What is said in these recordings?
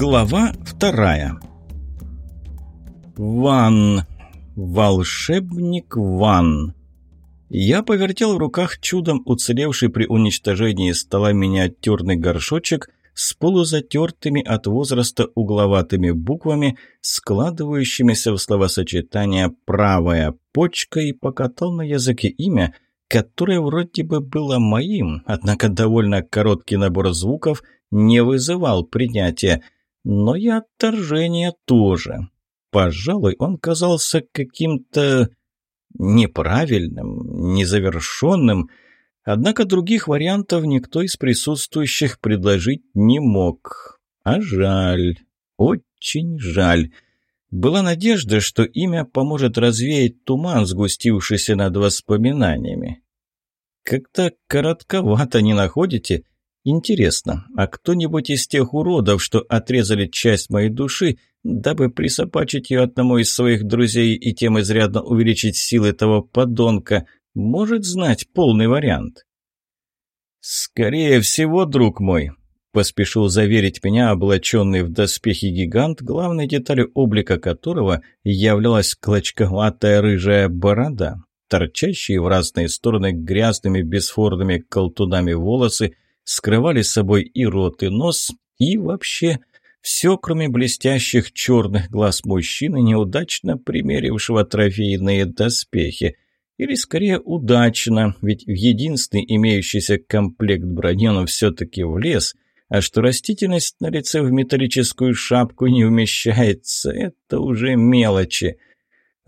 Глава вторая Ван. Волшебник Ван. Я повертел в руках чудом уцелевший при уничтожении стола миниатюрный горшочек с полузатертыми от возраста угловатыми буквами, складывающимися в словосочетание «правая почка» и покатал на языке имя, которое вроде бы было моим, однако довольно короткий набор звуков не вызывал принятия, но и отторжение тоже. Пожалуй, он казался каким-то неправильным, незавершенным, однако других вариантов никто из присутствующих предложить не мог. А жаль, очень жаль. Была надежда, что имя поможет развеять туман, сгустившийся над воспоминаниями. Как-то коротковато не находите? Интересно, а кто-нибудь из тех уродов, что отрезали часть моей души, дабы присопачить ее одному из своих друзей и тем изрядно увеличить силы этого подонка, может знать полный вариант? «Скорее всего, друг мой», — поспешил заверить меня облаченный в доспехи гигант, главной деталью облика которого являлась клочковатая рыжая борода, торчащие в разные стороны грязными бесформными колтунами волосы, скрывали собой и рот, и нос, и вообще все, кроме блестящих черных глаз мужчины, неудачно примерившего трофейные доспехи. Или скорее удачно, ведь в единственный имеющийся комплект брони он все-таки влез, а что растительность на лице в металлическую шапку не умещается, это уже мелочи.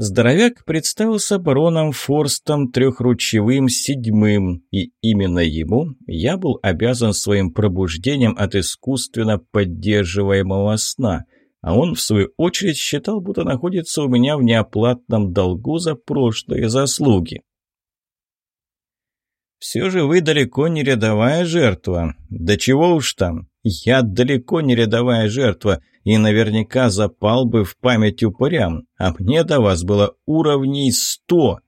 Здоровяк представился бароном Форстом Трехручевым Седьмым, и именно ему я был обязан своим пробуждением от искусственно поддерживаемого сна, а он, в свою очередь, считал, будто находится у меня в неоплатном долгу за прошлые заслуги. «Все же вы далеко не рядовая жертва. Да чего уж там, я далеко не рядовая жертва» и наверняка запал бы в память упырям, а мне до вас было уровней сто.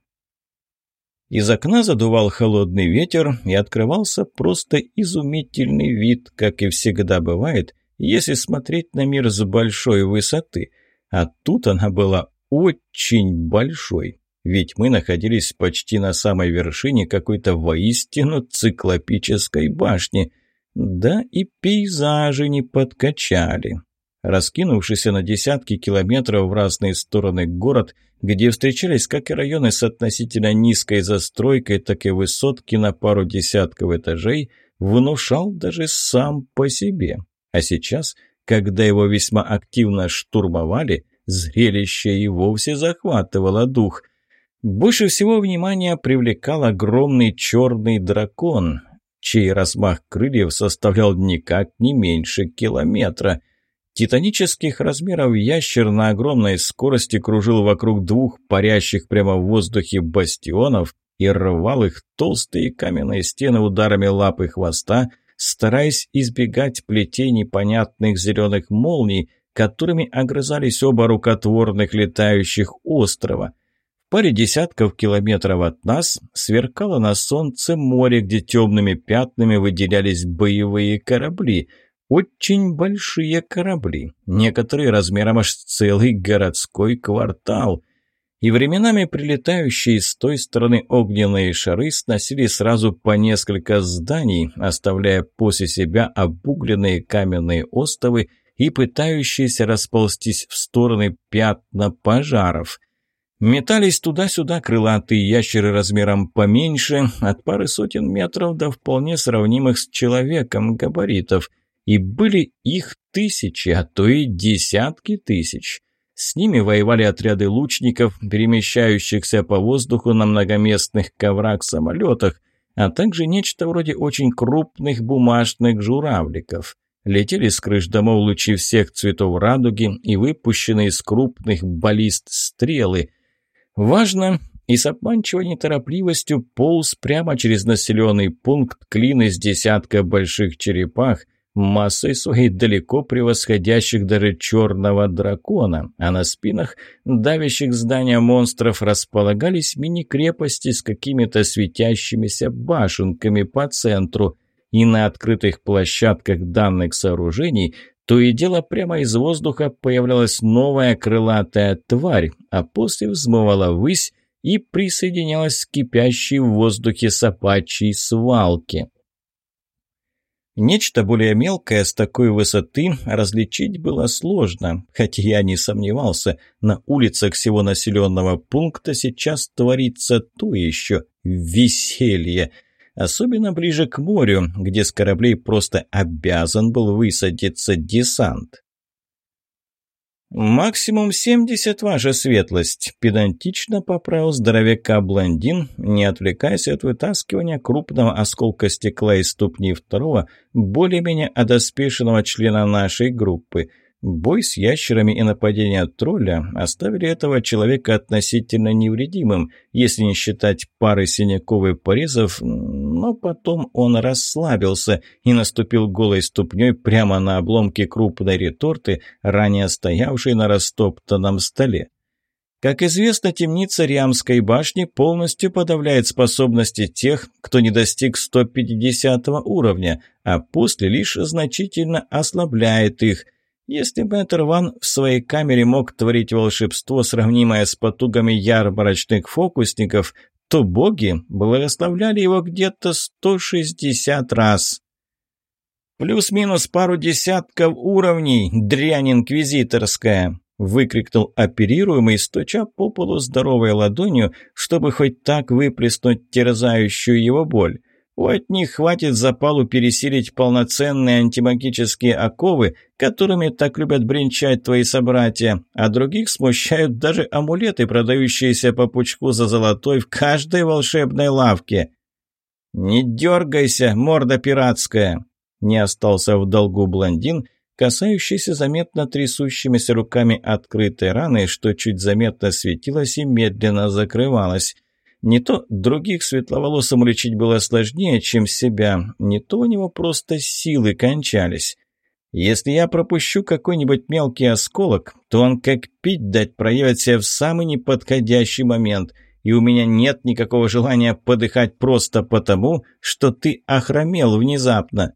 Из окна задувал холодный ветер, и открывался просто изумительный вид, как и всегда бывает, если смотреть на мир с большой высоты. А тут она была очень большой, ведь мы находились почти на самой вершине какой-то воистину циклопической башни. Да и пейзажи не подкачали. Раскинувшийся на десятки километров в разные стороны город, где встречались как и районы с относительно низкой застройкой, так и высотки на пару десятков этажей, внушал даже сам по себе. А сейчас, когда его весьма активно штурмовали, зрелище и вовсе захватывало дух. Больше всего внимания привлекал огромный черный дракон, чей размах крыльев составлял никак не меньше километра – Титанических размеров ящер на огромной скорости кружил вокруг двух парящих прямо в воздухе бастионов и рвал их толстые каменные стены ударами лап и хвоста, стараясь избегать плетей непонятных зеленых молний, которыми огрызались оба рукотворных летающих острова. Паре десятков километров от нас сверкало на солнце море, где темными пятнами выделялись боевые корабли – очень большие корабли, некоторые размером аж целый городской квартал. И временами прилетающие с той стороны огненные шары сносили сразу по несколько зданий, оставляя после себя обугленные каменные остовы и пытающиеся расползтись в стороны пятна пожаров. Метались туда-сюда крылатые ящеры размером поменьше, от пары сотен метров до вполне сравнимых с человеком габаритов – и были их тысячи, а то и десятки тысяч. С ними воевали отряды лучников, перемещающихся по воздуху на многоместных коврах-самолетах, а также нечто вроде очень крупных бумажных журавликов. Летели с крыш домов лучи всех цветов радуги и выпущенные из крупных баллист стрелы. Важно, и с обманчивой неторопливостью полз прямо через населенный пункт клин из десятка больших черепах, массой своей далеко превосходящих даже черного дракона, а на спинах давящих здания монстров располагались мини-крепости с какими-то светящимися башенками по центру, и на открытых площадках данных сооружений То и дело прямо из воздуха появлялась новая крылатая тварь, а после взмывала ввысь и присоединялась к кипящей в воздухе собачьей свалке. Нечто более мелкое с такой высоты различить было сложно, хотя я не сомневался, на улицах всего населенного пункта сейчас творится то еще веселье – особенно ближе к морю, где с кораблей просто обязан был высадиться десант. «Максимум семьдесят, ваша светлость», – педантично поправил здоровяка блондин, не отвлекаясь от вытаскивания крупного осколка стекла из ступни второго, более-менее одоспешенного члена нашей группы – Бой с ящерами и нападение тролля оставили этого человека относительно невредимым, если не считать пары синяков и порезов, но потом он расслабился и наступил голой ступней прямо на обломки крупной реторты, ранее стоявшей на растоптанном столе. Как известно, темница Риамской башни полностью подавляет способности тех, кто не достиг 150 уровня, а после лишь значительно ослабляет их – если Мэтр Ван в своей камере мог творить волшебство, сравнимое с потугами ярмарочных фокусников, то боги благословляли его где-то 160 раз. «Плюс-минус пару десятков уровней, дрянь инквизиторская!» выкрикнул оперируемый, стуча по полу здоровой ладонью, чтобы хоть так выплеснуть терзающую его боль. От них хватит запалу пересилить полноценные антимагические оковы, которыми так любят бренчать твои собратья, а других смущают даже амулеты, продающиеся по пучку за золотой в каждой волшебной лавке. «Не дергайся, морда пиратская!» Не остался в долгу блондин, касающийся заметно трясущимися руками открытой раны, что чуть заметно светилась и медленно закрывалась. Не то других светловолосым лечить было сложнее, чем себя, не то у него просто силы кончались. Если я пропущу какой-нибудь мелкий осколок, то он как пить дать проявит себя в самый неподходящий момент, и у меня нет никакого желания подыхать просто потому, что ты охромел внезапно.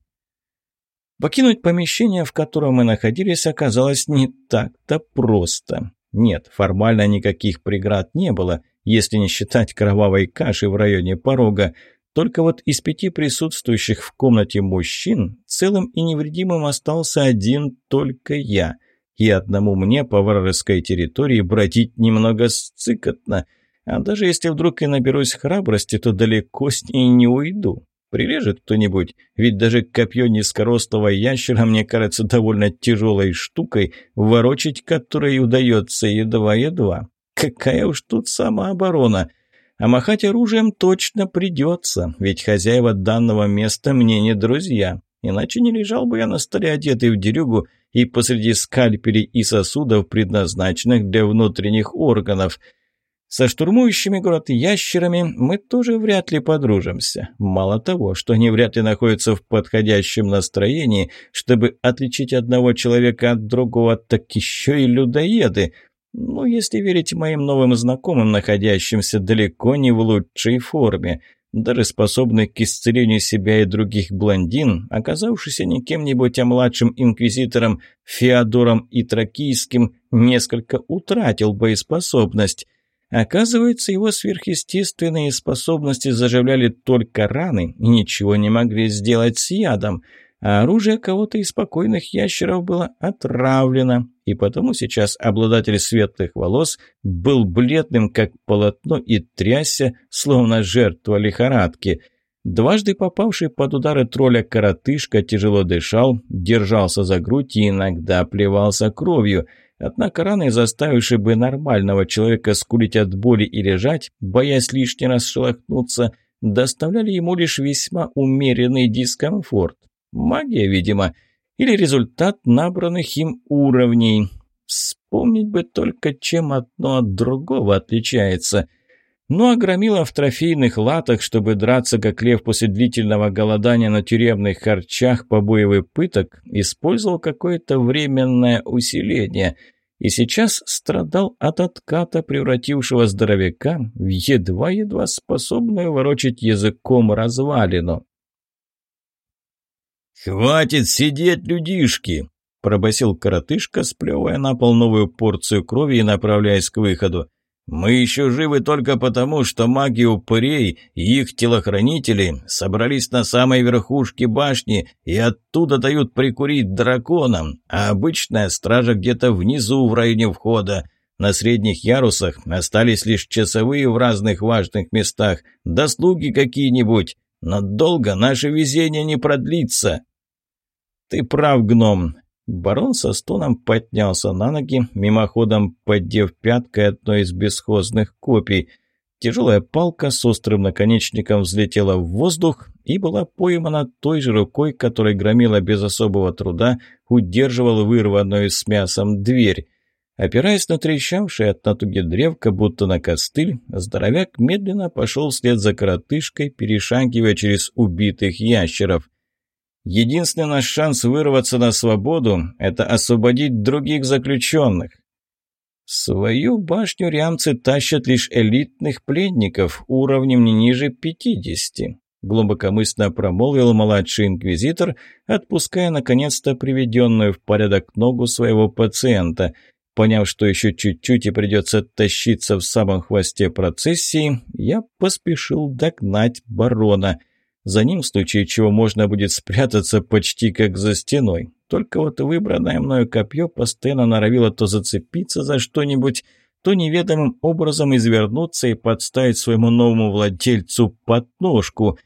Покинуть помещение, в котором мы находились, оказалось не так-то просто. Нет, формально никаких преград не было, если не считать кровавой каши в районе порога. Только вот из пяти присутствующих в комнате мужчин целым и невредимым остался один только я. И одному мне по вражеской территории бродить немного сцикотно. А даже если вдруг и наберусь храбрости, то далеко с ней не уйду. Прирежет кто-нибудь, ведь даже копье низкорослого ящера мне кажется довольно тяжелой штукой, ворочить которой удается едва-едва. Какая уж тут самооборона. А махать оружием точно придется, ведь хозяева данного места мне не друзья. Иначе не лежал бы я на столе одетый в дерюгу и посреди скальпелей и сосудов, предназначенных для внутренних органов. Со штурмующими город ящерами мы тоже вряд ли подружимся. Мало того, что они вряд ли находятся в подходящем настроении, чтобы отличить одного человека от другого, так еще и людоеды – ну, если верить моим новым знакомым, находящимся далеко не в лучшей форме. Даже способный к исцелению себя и других блондин, оказавшийся не кем-нибудь, а младшим инквизитором Феодором Итракийским, несколько утратил боеспособность. Оказывается, его сверхъестественные способности заживляли только раны и ничего не могли сделать с ядом – а оружие кого-то из спокойных ящеров было отравлено, и потому сейчас обладатель светлых волос был бледным, как полотно, и трясся, словно жертва лихорадки. Дважды попавший под удары тролля коротышка тяжело дышал, держался за грудь и иногда плевался кровью. Однако раны, заставившие бы нормального человека скулить от боли и лежать, боясь лишний раз шелохнуться, доставляли ему лишь весьма умеренный дискомфорт. Магия, видимо, или результат набранных им уровней. Вспомнить бы только, чем одно от другого отличается. Ну а громила в трофейных латах, чтобы драться как лев после длительного голодания на тюремных харчах, побоев и пыток, использовал какое-то временное усиление – и сейчас страдал от отката, превратившего здоровяка в едва-едва способную ворочать языком развалину. «Хватит сидеть, людишки!» – пробасил коротышка, сплевывая на пол новую порцию крови и направляясь к выходу. «Мы еще живы только потому, что маги упырей и их телохранители собрались на самой верхушке башни и оттуда дают прикурить драконам, а обычная стража где-то внизу в районе входа. На средних ярусах остались лишь часовые в разных важных местах, да слуги какие-нибудь. Но долго наше везение не продлится». «Ты прав, гном». Барон со стоном поднялся на ноги, мимоходом поддев пяткой одной из бесхозных копий. Тяжелая палка с острым наконечником взлетела в воздух и была поймана той же рукой, которой громила без особого труда, удерживал вырванную с мясом дверь. Опираясь на трещавшее от натуги древко, будто на костыль, здоровяк медленно пошел вслед за коротышкой, перешагивая через убитых ящеров. Единственный наш шанс вырваться на свободу – это освободить других заключенных. В свою башню рямцы тащат лишь элитных пленников уровнем не ниже пятидесяти. Глубокомысленно промолвил младший инквизитор, отпуская наконец-то приведенную в порядок ногу своего пациента – Поняв, что еще чуть-чуть и придется тащиться в самом хвосте процессии, я поспешил догнать барона. За ним, в случае чего, можно будет спрятаться почти как за стеной. Только вот выбранное мною копье постоянно норовило то зацепиться за что-нибудь, то неведомым образом извернуться и подставить своему новому владельцу подножку.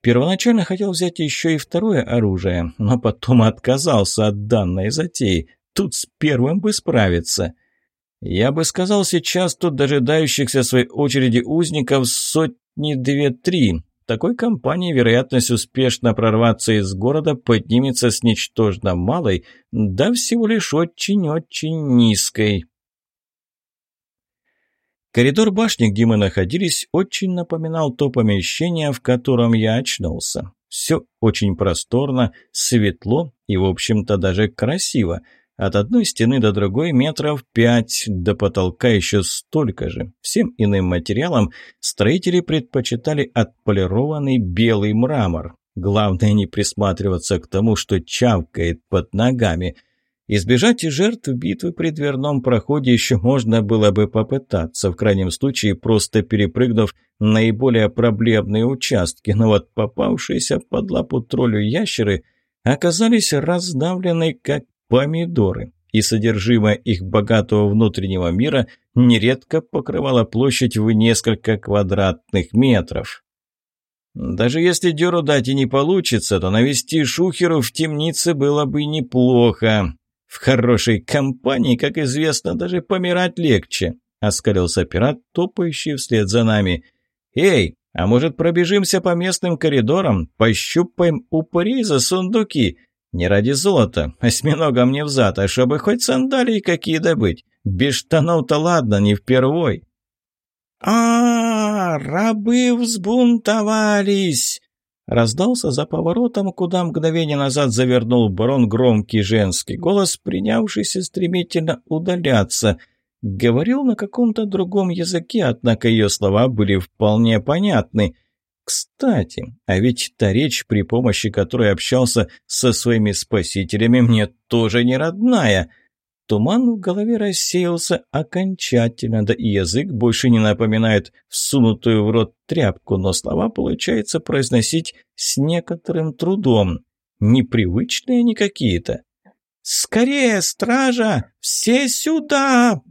Первоначально хотел взять еще и второе оружие, но потом отказался от данной затеи. Тут с первым бы справиться. Я бы сказал, сейчас тут дожидающихся своей очереди узников сотни две-три. Такой компании вероятность успешно прорваться из города поднимется с ничтожно малой, да всего лишь очень-очень низкой. Коридор башни, где мы находились, очень напоминал то помещение, в котором я очнулся. Все очень просторно, светло и, в общем-то, даже красиво – от одной стены до другой метров пять, до потолка еще столько же. Всем иным материалам строители предпочитали отполированный белый мрамор. Главное не присматриваться к тому, что чавкает под ногами. Избежать жертв битвы при дверном проходе еще можно было бы попытаться, в крайнем случае просто перепрыгнув наиболее проблемные участки, но вот попавшиеся под лапу троллю ящеры оказались раздавлены как помидоры, и содержимое их богатого внутреннего мира нередко покрывало площадь в несколько квадратных метров. Даже если дёру дать и не получится, то навести шухеру в темнице было бы неплохо. В хорошей компании, как известно, даже помирать легче, оскалился пират, топающий вслед за нами. «Эй, а может пробежимся по местным коридорам, пощупаем упырей за сундуки? Не ради золота, осьминога мне взад, а чтобы хоть сандалии какие добыть. Без штанов-то ладно, не впервой. а, -а, -а рабы взбунтовались!» Раздался за поворотом, куда мгновение назад завернул барон громкий женский голос, принявшийся стремительно удаляться. Говорил на каком-то другом языке, однако ее слова были вполне понятны – кстати, а ведь та речь, при помощи которой общался со своими спасителями, мне тоже не родная. Туман в голове рассеялся окончательно, да и язык больше не напоминает всунутую в рот тряпку, но слова получается произносить с некоторым трудом. Непривычные они какие-то. «Скорее, стража! Все сюда!»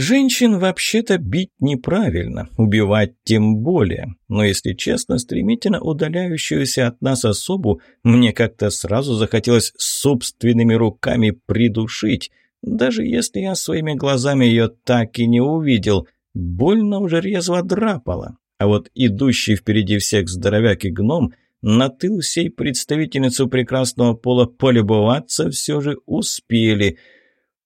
Женщин вообще-то бить неправильно, убивать тем более. Но, если честно, стремительно удаляющуюся от нас особу мне как-то сразу захотелось собственными руками придушить, даже если я своими глазами ее так и не увидел. Больно уже резво драпало. А вот идущий впереди всех здоровяк и гном на тыл сей представительницу прекрасного пола полюбоваться все же успели –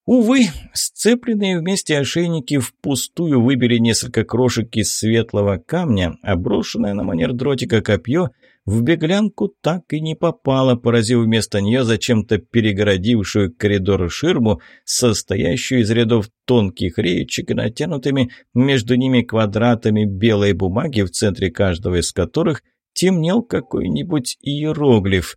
Увы, сцепленные вместе ошейники впустую выбили несколько крошек из светлого камня, а брошенное на манер дротика копье в беглянку так и не попало, поразив вместо нее зачем-то перегородившую коридор ширму, состоящую из рядов тонких реечек и натянутыми между ними квадратами белой бумаги, в центре каждого из которых темнел какой-нибудь иероглиф.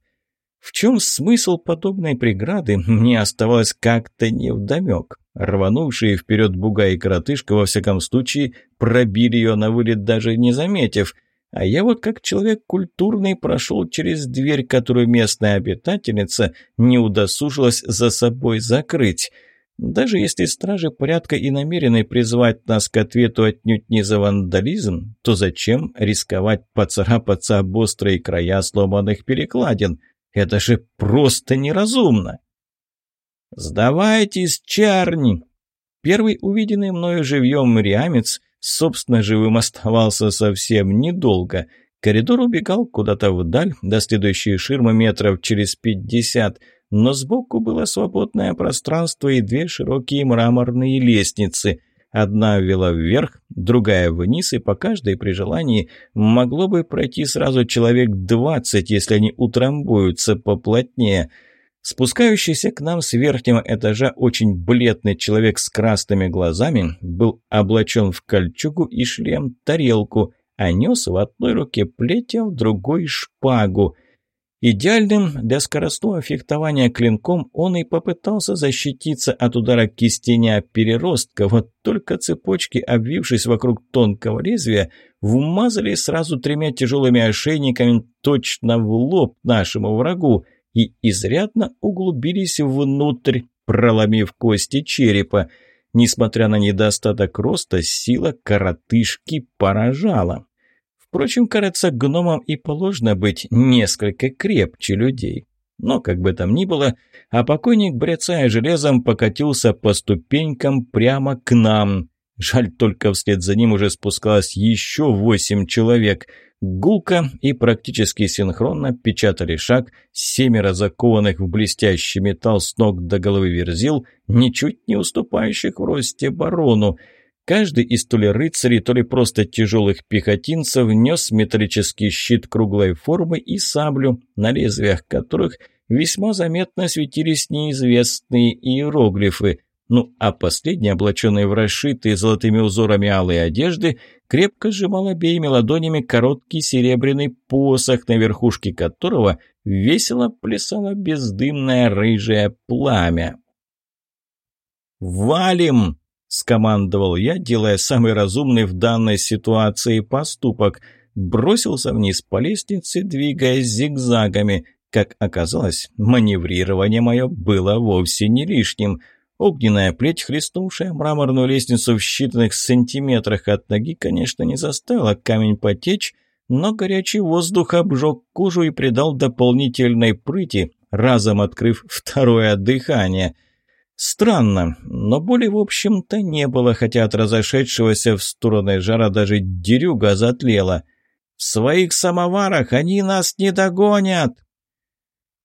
В чем смысл подобной преграды, мне оставалось как-то невдомек. Рванувшие вперед буга и коротышка, во всяком случае, пробили ее на вылет, даже не заметив. А я вот как человек культурный прошел через дверь, которую местная обитательница не удосужилась за собой закрыть. Даже если стражи порядка и намерены призвать нас к ответу отнюдь не за вандализм, то зачем рисковать поцарапаться об острые края сломанных перекладин? Это же просто неразумно. «Сдавайтесь, чарни!» Первый увиденный мною живьем риамец, собственно, живым оставался совсем недолго. Коридор убегал куда-то вдаль, до следующей ширмы метров через пятьдесят, но сбоку было свободное пространство и две широкие мраморные лестницы. Одна вела вверх, другая вниз, и по каждой при желании могло бы пройти сразу человек двадцать, если они утрамбуются поплотнее – Спускающийся к нам с верхнего этажа очень бледный человек с красными глазами был облачен в кольчугу и шлем-тарелку, а нес в одной руке плеть, в другой шпагу. Идеальным для скоростного фехтования клинком он и попытался защититься от удара кистеня переростка, вот только цепочки, обвившись вокруг тонкого лезвия, вмазали сразу тремя тяжелыми ошейниками точно в лоб нашему врагу – и изрядно углубились внутрь, проломив кости черепа. Несмотря на недостаток роста, сила коротышки поражала. Впрочем, кажется, гномам и положено быть несколько крепче людей. Но, как бы там ни было, а покойник, брецая железом, покатился по ступенькам прямо к нам. Жаль, только вслед за ним уже спускалось еще восемь человек – Гулко и практически синхронно печатали шаг семеро закованных в блестящий металл с ног до головы верзил, ничуть не уступающих в росте барону. Каждый из то ли рыцарей, то ли просто тяжелых пехотинцев нес металлический щит круглой формы и саблю, на лезвиях которых весьма заметно светились неизвестные иероглифы. Ну, а последний, облаченный в расшитые золотыми узорами алые одежды, крепко сжимал обеими ладонями короткий серебряный посох, на верхушке которого весело плясало бездымное рыжее пламя. «Валим!» — скомандовал я, делая самый разумный в данной ситуации поступок. Бросился вниз по лестнице, двигаясь зигзагами. Как оказалось, маневрирование мое было вовсе не лишним — Огненная плеть, хлестнувшая мраморную лестницу в считанных сантиметрах от ноги, конечно, не заставила камень потечь, но горячий воздух обжег кожу и придал дополнительной прыти, разом открыв второе дыхание. Странно, но боли, в общем-то, не было, хотя от разошедшегося в стороны жара даже дерюга затлела. «В своих самоварах они нас не догонят!»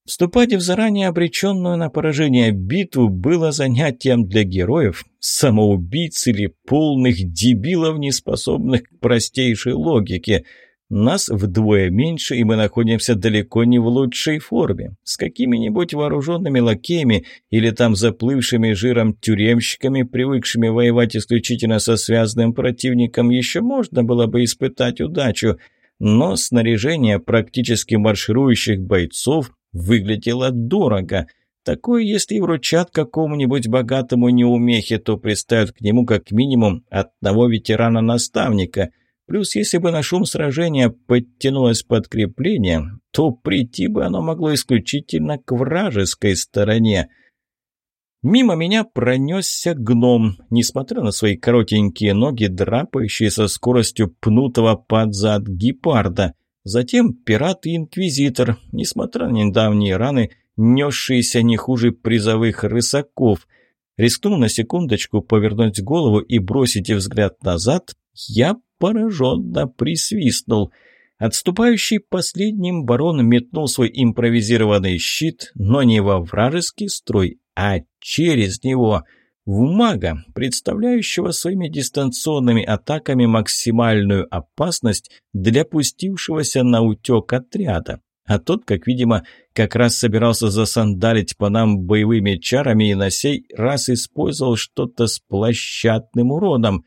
Вступать в заранее обреченную на поражение битву было занятием для героев, самоубийц или полных дебилов, неспособных к простейшей логике. Нас вдвое меньше, и мы находимся далеко не в лучшей форме. С какими-нибудь вооруженными лакеями или там заплывшими жиром тюремщиками, привыкшими воевать исключительно со связанным противником, еще можно было бы испытать удачу. Но снаряжение практически марширующих бойцов выглядело дорого. Такое, если и вручат какому-нибудь богатому неумехе, то приставят к нему как минимум одного ветерана-наставника. Плюс, если бы на шум сражения подтянулось подкрепление, то прийти бы оно могло исключительно к вражеской стороне. Мимо меня пронесся гном, несмотря на свои коротенькие ноги, драпающие со скоростью пнутого под зад гепарда. Затем пират и инквизитор, несмотря на недавние раны, несшиеся не хуже призовых рысаков. Рискнул на секундочку повернуть голову и бросить взгляд назад, я пораженно присвистнул. Отступающий последним барон метнул свой импровизированный щит, но не во вражеский строй, а через него — в мага, представляющего своими дистанционными атаками максимальную опасность для пустившегося на утек отряда. А тот, как видимо, как раз собирался засандалить по нам боевыми чарами и на сей раз использовал что-то с площадным уроном.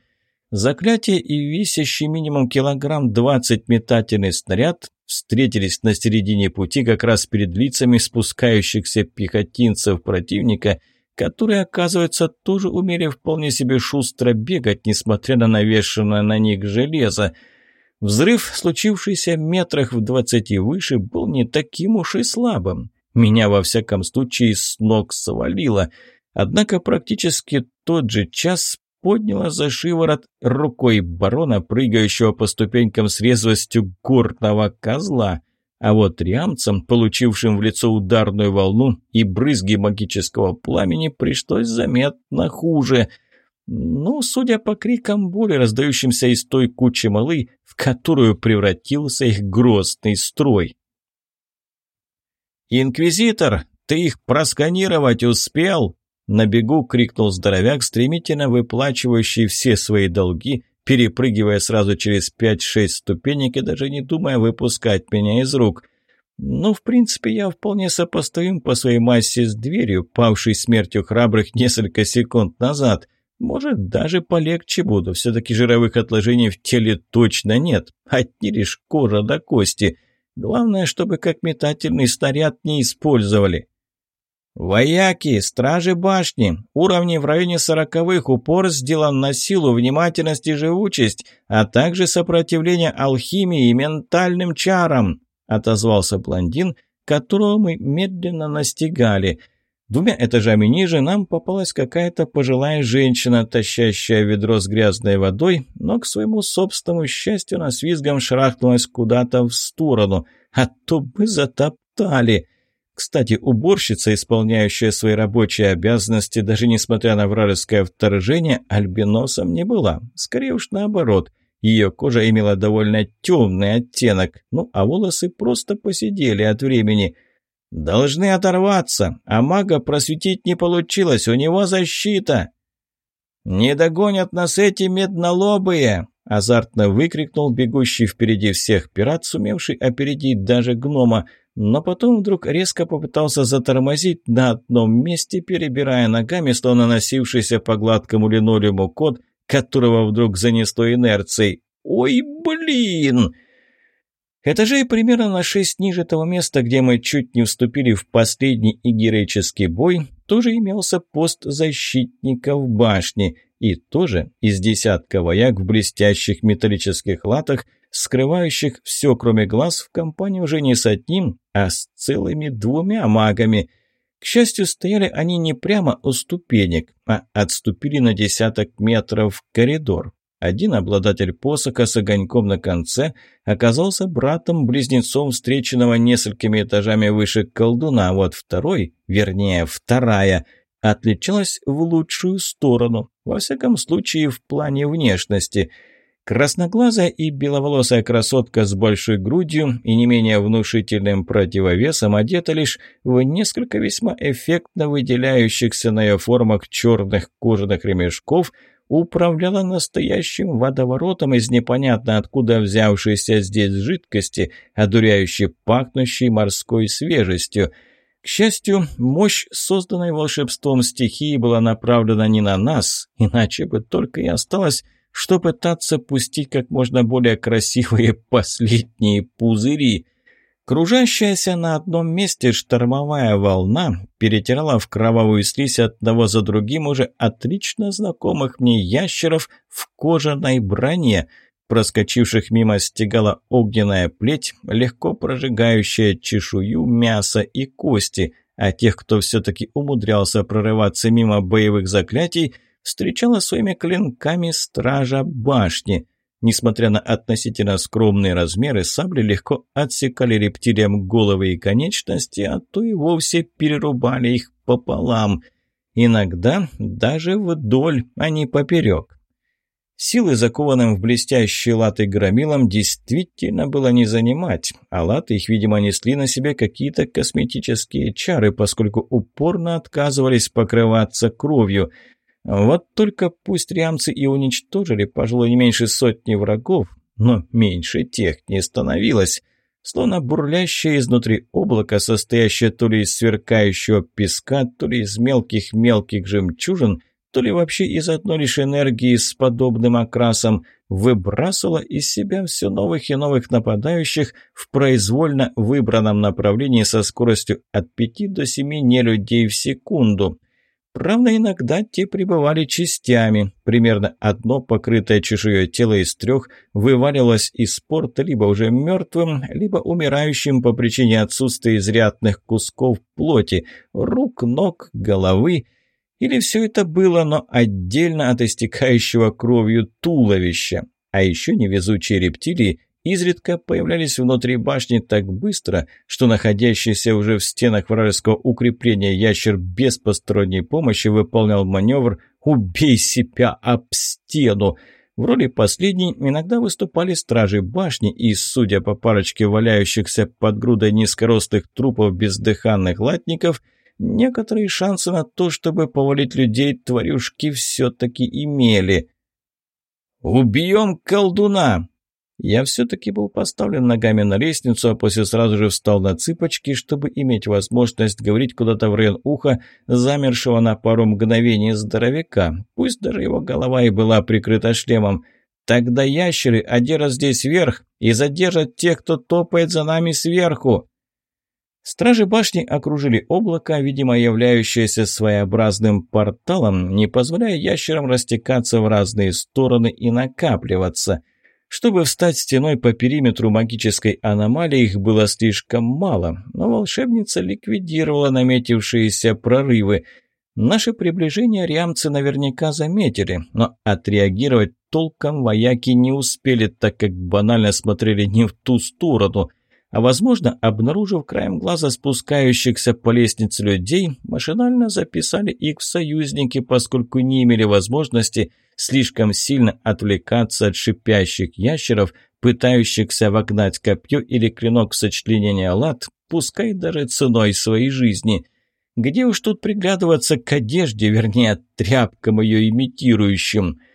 Заклятие и висящий минимум килограмм двадцать метательный снаряд встретились на середине пути как раз перед лицами спускающихся пехотинцев противника, которые, оказывается, тоже умели вполне себе шустро бегать, несмотря на навешенное на них железо. Взрыв, случившийся метрах в двадцати выше, был не таким уж и слабым. Меня, во всяком случае, с ног свалило. Однако практически тот же час подняла за шиворот рукой барона, прыгающего по ступенькам с резвостью горного козла. А вот риамцам, получившим в лицо ударную волну и брызги магического пламени, пришлось заметно хуже. Ну, судя по крикам боли, раздающимся из той кучи малы, в которую превратился их грозный строй. «Инквизитор, ты их просканировать успел?» На бегу крикнул здоровяк, стремительно выплачивающий все свои долги, перепрыгивая сразу через пять-шесть ступенек и даже не думая выпускать меня из рук. Ну, в принципе, я вполне сопоставим по своей массе с дверью, павшей смертью храбрых несколько секунд назад. Может, даже полегче буду, все-таки жировых отложений в теле точно нет, одни лишь кожа до кости. Главное, чтобы как метательный снаряд не использовали. «Вояки, стражи башни, уровни в районе сороковых, упор сделан на силу, внимательность и живучесть, а также сопротивление алхимии и ментальным чарам», — отозвался блондин, которого мы медленно настигали. Двумя этажами ниже нам попалась какая-то пожилая женщина, тащащая ведро с грязной водой, но к своему собственному счастью она с визгом шарахнулась куда-то в сторону, а то бы затоптали. Кстати, уборщица, исполняющая свои рабочие обязанности, даже несмотря на вражеское вторжение, альбиносом не была. Скорее уж наоборот. Ее кожа имела довольно темный оттенок, ну а волосы просто посидели от времени. «Должны оторваться, а мага просветить не получилось, у него защита!» «Не догонят нас эти меднолобые!» – азартно выкрикнул бегущий впереди всех пират, сумевший опередить даже гнома – но потом вдруг резко попытался затормозить на одном месте, перебирая ногами, словно носившийся по гладкому линолеуму кот, которого вдруг занесло инерцией. «Ой, блин!» Этажей примерно на шесть ниже того места, где мы чуть не вступили в последний и героический бой, тоже имелся пост защитников башни, и тоже из десятка вояк в блестящих металлических латах – скрывающих все, кроме глаз, в компании уже не с одним, а с целыми двумя магами. К счастью, стояли они не прямо у ступенек, а отступили на десяток метров в коридор. Один обладатель посоха с огоньком на конце оказался братом-близнецом встреченного несколькими этажами выше колдуна, а вот второй, вернее, вторая, отличалась в лучшую сторону, во всяком случае в плане внешности – Красноглазая и беловолосая красотка с большой грудью и не менее внушительным противовесом одета лишь в несколько весьма эффектно выделяющихся на ее формах черных кожаных ремешков, управляла настоящим водоворотом из непонятно откуда взявшейся здесь жидкости, одуряющей пахнущей морской свежестью. К счастью, мощь, созданной волшебством стихии, была направлена не на нас, иначе бы только и осталось что пытаться пустить как можно более красивые последние пузыри. Кружащаяся на одном месте штормовая волна перетирала в кровавую слизь одного за другим уже отлично знакомых мне ящеров в кожаной броне, проскочивших мимо стегала огненная плеть, легко прожигающая чешую, мясо и кости, а тех, кто все-таки умудрялся прорываться мимо боевых заклятий – встречала своими клинками стража башни. Несмотря на относительно скромные размеры, сабли легко отсекали рептилиям головы и конечности, а то и вовсе перерубали их пополам. Иногда даже вдоль, а не поперек. Силы, закованным в блестящие латы громилом, действительно было не занимать, а латы их, видимо, несли на себе какие-то косметические чары, поскольку упорно отказывались покрываться кровью – вот только пусть риамцы и уничтожили, пожалуй, не меньше сотни врагов, но меньше тех не становилось. Словно бурлящее изнутри облако, состоящее то ли из сверкающего песка, то ли из мелких-мелких жемчужин, то ли вообще из одной лишь энергии с подобным окрасом, выбрасывала из себя все новых и новых нападающих в произвольно выбранном направлении со скоростью от 5 до 7 нелюдей в секунду. Правда, иногда те пребывали частями. Примерно одно покрытое чешуей тело из трех вывалилось из порта либо уже мертвым, либо умирающим по причине отсутствия изрядных кусков плоти, рук, ног, головы. Или все это было, но отдельно от истекающего кровью туловища. А еще невезучие рептилии изредка появлялись внутри башни так быстро, что находящийся уже в стенах вражеского укрепления ящер без посторонней помощи выполнял маневр «Убей себя об стену!». В роли последней иногда выступали стражи башни, и, судя по парочке валяющихся под грудой низкорослых трупов бездыханных латников, некоторые шансы на то, чтобы повалить людей тварюшки все-таки имели. «Убьем колдуна!» Я все-таки был поставлен ногами на лестницу, а после сразу же встал на цыпочки, чтобы иметь возможность говорить куда-то в район уха замершего на пару мгновений здоровяка, пусть даже его голова и была прикрыта шлемом. «Тогда ящеры одерут здесь вверх и задержат тех, кто топает за нами сверху!» Стражи башни окружили облако, видимо, являющееся своеобразным порталом, не позволяя ящерам растекаться в разные стороны и накапливаться – чтобы встать стеной по периметру магической аномалии, их было слишком мало, но волшебница ликвидировала наметившиеся прорывы. Наше приближение риамцы наверняка заметили, но отреагировать толком вояки не успели, так как банально смотрели не в ту сторону – а, возможно, обнаружив краем глаза спускающихся по лестнице людей, машинально записали их в союзники, поскольку не имели возможности слишком сильно отвлекаться от шипящих ящеров, пытающихся вогнать копье или клинок сочленения лад, пускай даже ценой своей жизни. Где уж тут приглядываться к одежде, вернее, тряпкам ее имитирующим –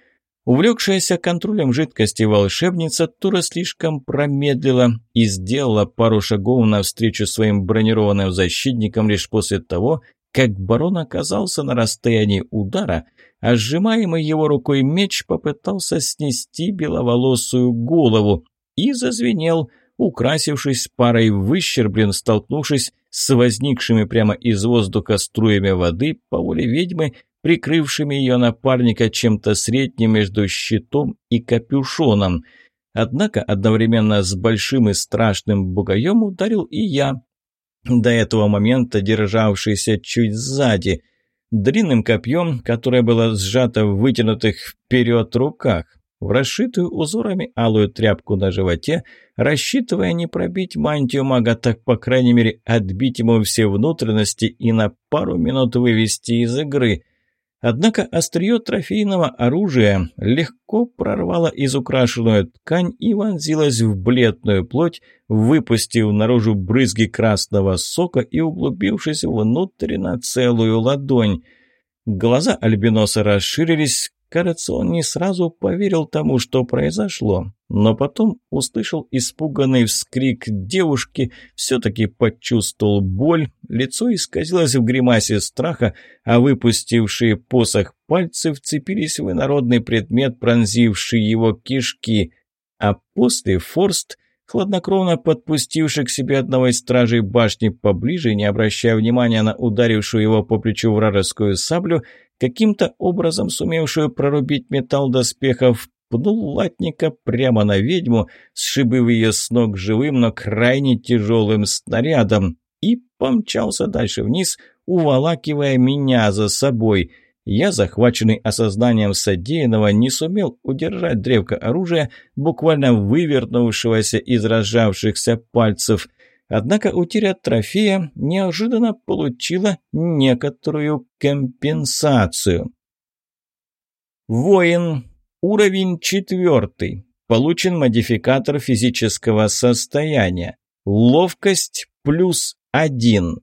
Увлекшаяся контролем жидкости волшебница Тура слишком промедлила и сделала пару шагов навстречу своим бронированным защитникам лишь после того, как барон оказался на расстоянии удара, а сжимаемый его рукой меч попытался снести беловолосую голову и зазвенел, украсившись парой выщерблен, столкнувшись с возникшими прямо из воздуха струями воды по воле ведьмы, прикрывшими ее напарника чем-то средним между щитом и капюшоном. Однако одновременно с большим и страшным бугаем ударил и я, до этого момента державшийся чуть сзади, длинным копьем, которое было сжато в вытянутых вперед руках, в расшитую узорами алую тряпку на животе, рассчитывая не пробить мантию мага, так, по крайней мере, отбить ему все внутренности и на пару минут вывести из игры. Однако острие трофейного оружия легко прорвало изукрашенную ткань и вонзилось в бледную плоть, выпустив наружу брызги красного сока и углубившись внутрь на целую ладонь. Глаза альбиноса расширились, Кажется, он не сразу поверил тому, что произошло, но потом услышал испуганный вскрик девушки, все-таки почувствовал боль, лицо исказилось в гримасе страха, а выпустившие посох пальцы вцепились в инородный предмет, пронзивший его кишки. А после Форст, хладнокровно подпустивший к себе одного из стражей башни поближе, не обращая внимания на ударившую его по плечу вражескую саблю, каким-то образом сумевшую прорубить металл доспехов, пнул латника прямо на ведьму, сшибив ее с ног живым, но крайне тяжелым снарядом, и помчался дальше вниз, уволакивая меня за собой. Я, захваченный осознанием содеянного, не сумел удержать древко оружия, буквально вывернувшегося из разжавшихся пальцев – Однако утеря трофея неожиданно получила некоторую компенсацию. Воин. Уровень четвертый. Получен модификатор физического состояния. Ловкость плюс один.